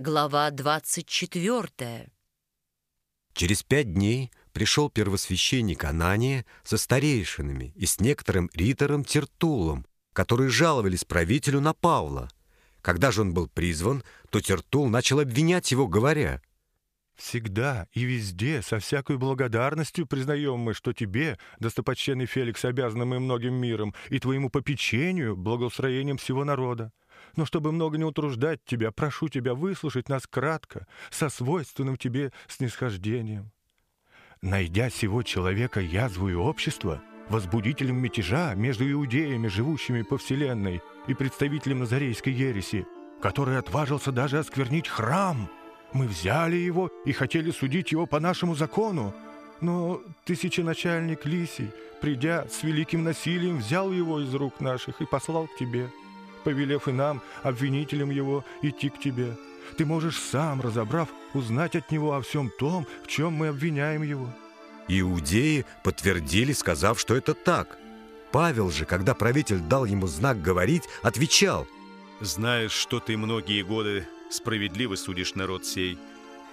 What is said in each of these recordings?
Глава 24. Через пять дней пришел первосвященник Анания со старейшинами и с некоторым ритором Тертулом, которые жаловались правителю на Павла. Когда же он был призван, то Тертул начал обвинять его, говоря, Всегда и везде со всякой благодарностью признаем мы, что тебе, достопочтенный Феликс, обязаны мы многим миром и твоему попечению, благоустроением всего народа. Но чтобы много не утруждать тебя, прошу тебя выслушать нас кратко, со свойственным тебе снисхождением. Найдя сего человека язву и общество, возбудителем мятежа между иудеями, живущими по вселенной, и представителем назарейской ереси, который отважился даже осквернить храм — мы взяли его и хотели судить его по нашему закону. Но тысяченачальник Лисий, придя с великим насилием, взял его из рук наших и послал к тебе, повелев и нам, обвинителям его, идти к тебе. Ты можешь сам, разобрав, узнать от него о всем том, в чем мы обвиняем его». Иудеи подтвердили, сказав, что это так. Павел же, когда правитель дал ему знак говорить, отвечал. «Знаешь, что ты многие годы справедливо судишь народ сей.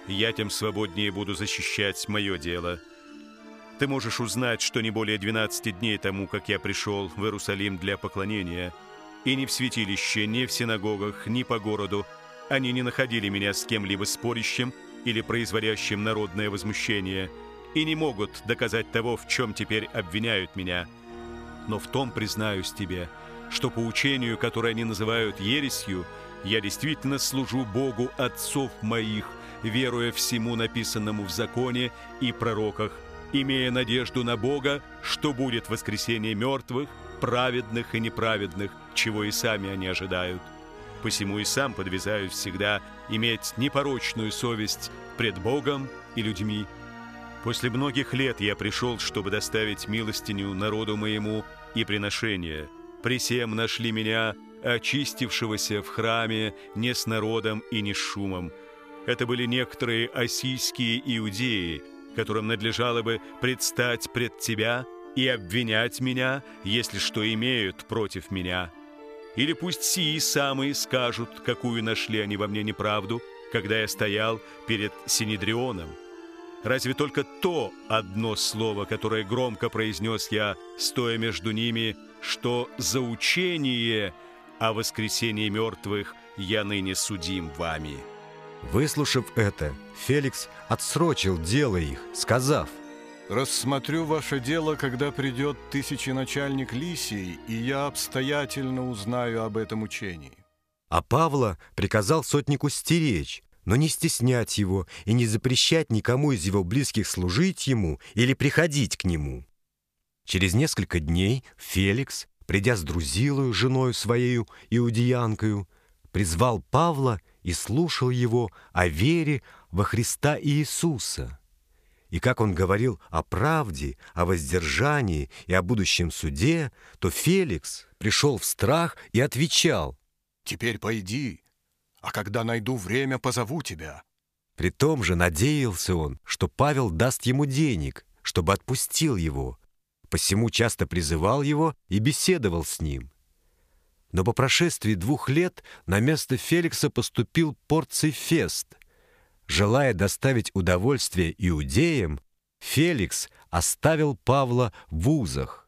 Я тем свободнее буду защищать мое дело. Ты можешь узнать, что не более 12 дней тому, как я пришел в Иерусалим для поклонения, и ни в святилище, ни в синагогах, ни по городу они не находили меня с кем-либо спорящим или производящим народное возмущение, и не могут доказать того, в чем теперь обвиняют меня. Но в том признаюсь тебе, что по учению, которое они называют ересью, я действительно служу Богу отцов моих, веруя всему написанному в законе и пророках, имея надежду на Бога, что будет воскресение мертвых, праведных и неправедных, чего и сами они ожидают. Посему и сам подвязаюсь всегда иметь непорочную совесть пред Богом и людьми. После многих лет я пришел, чтобы доставить милостиню народу моему и приношение. При всем нашли меня очистившегося в храме не с народом и не с шумом. Это были некоторые осийские иудеи, которым надлежало бы предстать пред тебя и обвинять меня, если что имеют против меня. Или пусть сии самые скажут, какую нашли они во мне неправду, когда я стоял перед Синедрионом. Разве только то одно слово, которое громко произнес я, стоя между ними, что за учение – о воскресении мертвых я ныне судим вами». Выслушав это, Феликс отсрочил дело их, сказав, «Рассмотрю ваше дело, когда придет тысяченачальник Лисий, и я обстоятельно узнаю об этом учении». А Павла приказал сотнику стеречь, но не стеснять его и не запрещать никому из его близких служить ему или приходить к нему. Через несколько дней Феликс, придя с Друзилою, женою своею, иудеянкою, призвал Павла и слушал его о вере во Христа Иисуса. И как он говорил о правде, о воздержании и о будущем суде, то Феликс пришел в страх и отвечал, «Теперь пойди, а когда найду время, позову тебя». При том же надеялся он, что Павел даст ему денег, чтобы отпустил его, посему часто призывал его и беседовал с ним. Но по прошествии двух лет на место Феликса поступил Порций Фест. Желая доставить удовольствие иудеям, Феликс оставил Павла в узах.